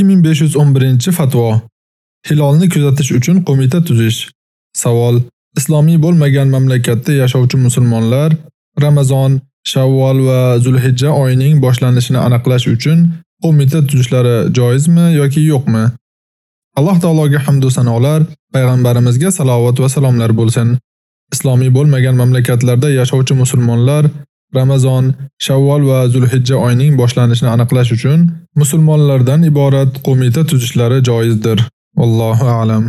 2511-fatvo. Hilolni kuzatish uchun qo'mita tuzish. Savol: Islomiy bo'lmagan mamlakatda yashovchi musulmonlar Ramazon, Shavvol va Zulhijja oyining boshlanishini aniqlash uchun qo'mita tuzishlari joizmi yoki yo'qmi? Alloh taologa hamd va sanolar, payg'ambarimizga salovat va salomlar bo'lsin. Islomiy bo'lmagan mamlakatlarda yashovchi musulmonlar Ramazon, Shavvol va Zulhijja oyining boshlanishini aniqlash uchun musulmonlardan iborat qo'mita tuzishlari joizdir. Allohu a'lam.